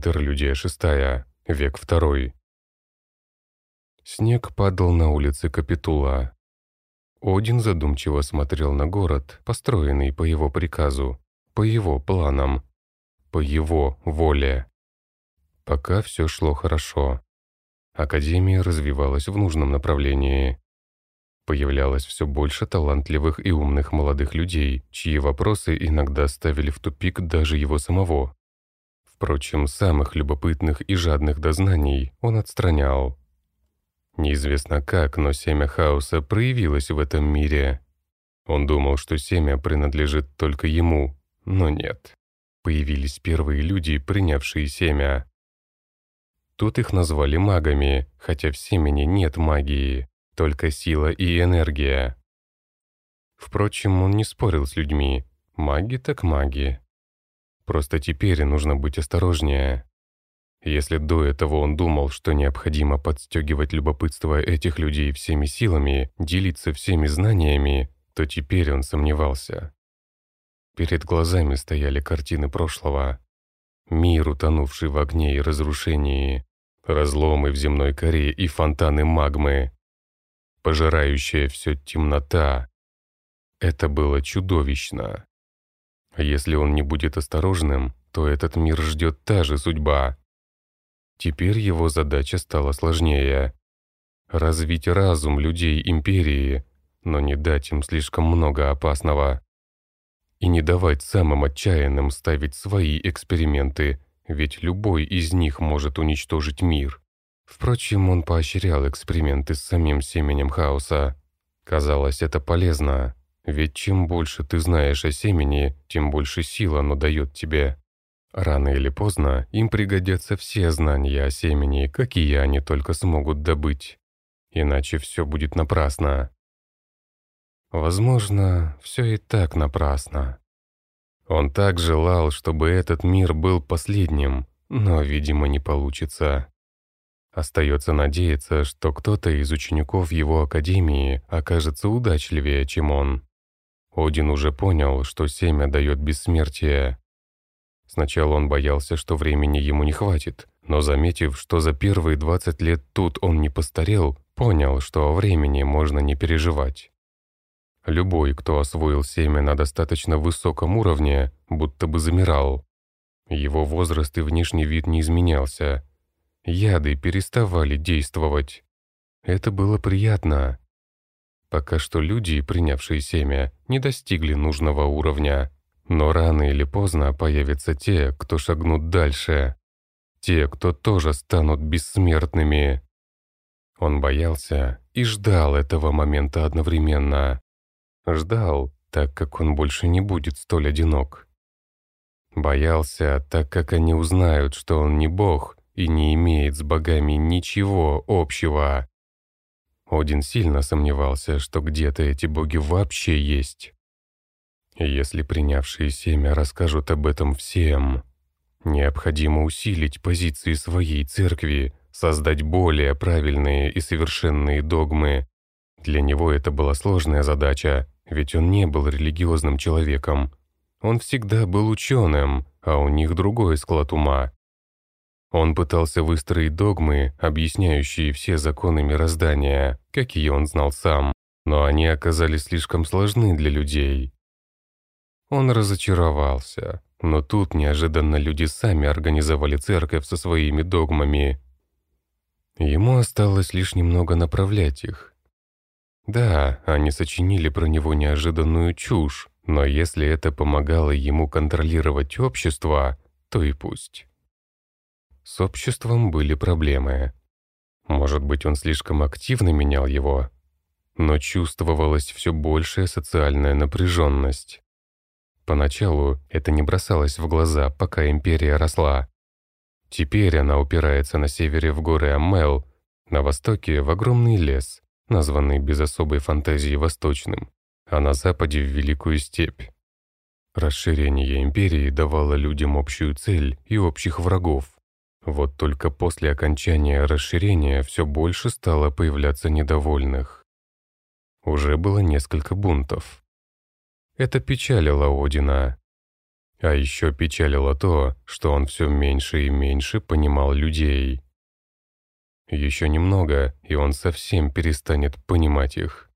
Интерлюдия шестая. Век второй. Снег падал на улице Капитула. Один задумчиво смотрел на город, построенный по его приказу, по его планам, по его воле. Пока все шло хорошо. Академия развивалась в нужном направлении. Появлялось все больше талантливых и умных молодых людей, чьи вопросы иногда ставили в тупик даже его самого. Впрочем, самых любопытных и жадных до знаний он отстранял. Неизвестно как, но семя хаоса проявилось в этом мире. Он думал, что семя принадлежит только ему, но нет. Появились первые люди, принявшие семя. Тут их назвали магами, хотя в семени нет магии, только сила и энергия. Впрочем, он не спорил с людьми. Маги так маги. Просто теперь нужно быть осторожнее. Если до этого он думал, что необходимо подстегивать любопытство этих людей всеми силами, делиться всеми знаниями, то теперь он сомневался. Перед глазами стояли картины прошлого. Мир, утонувший в огне и разрушении, разломы в земной коре и фонтаны магмы, пожирающая все темнота. Это было чудовищно. Если он не будет осторожным, то этот мир ждет та же судьба. Теперь его задача стала сложнее. Развить разум людей Империи, но не дать им слишком много опасного. И не давать самым отчаянным ставить свои эксперименты, ведь любой из них может уничтожить мир. Впрочем, он поощрял эксперименты с самим семенем хаоса. Казалось, это полезно. Ведь чем больше ты знаешь о семени, тем больше сил оно дает тебе. Рано или поздно им пригодятся все знания о семени, какие они только смогут добыть. Иначе все будет напрасно. Возможно, все и так напрасно. Он так желал, чтобы этот мир был последним, но, видимо, не получится. Остается надеяться, что кто-то из учеников его академии окажется удачливее, чем он. Один уже понял, что семя дает бессмертие. Сначала он боялся, что времени ему не хватит, но заметив, что за первые 20 лет тут он не постарел, понял, что о времени можно не переживать. Любой, кто освоил семя на достаточно высоком уровне, будто бы замирал. Его возраст и внешний вид не изменялся. Яды переставали действовать. Это было приятно. Пока что люди, принявшие семя, не достигли нужного уровня. Но рано или поздно появятся те, кто шагнут дальше. Те, кто тоже станут бессмертными. Он боялся и ждал этого момента одновременно. Ждал, так как он больше не будет столь одинок. Боялся, так как они узнают, что он не бог и не имеет с богами ничего общего. Один сильно сомневался, что где-то эти боги вообще есть. Если принявшие семя расскажут об этом всем, необходимо усилить позиции своей церкви, создать более правильные и совершенные догмы. Для него это была сложная задача, ведь он не был религиозным человеком. Он всегда был ученым, а у них другой склад ума. Он пытался выстроить догмы, объясняющие все законы мироздания, какие он знал сам, но они оказались слишком сложны для людей. Он разочаровался, но тут неожиданно люди сами организовали церковь со своими догмами. Ему осталось лишь немного направлять их. Да, они сочинили про него неожиданную чушь, но если это помогало ему контролировать общество, то и пусть. С обществом были проблемы. Может быть, он слишком активно менял его, но чувствовалась все большая социальная напряженность. Поначалу это не бросалось в глаза, пока империя росла. Теперь она упирается на севере в горы Аммел, на востоке в огромный лес, названный без особой фантазии восточным, а на западе в Великую степь. Расширение империи давало людям общую цель и общих врагов. Вот только после окончания расширения все больше стало появляться недовольных. Уже было несколько бунтов. Это печалило Одина. А еще печалило то, что он все меньше и меньше понимал людей. Еще немного, и он совсем перестанет понимать их.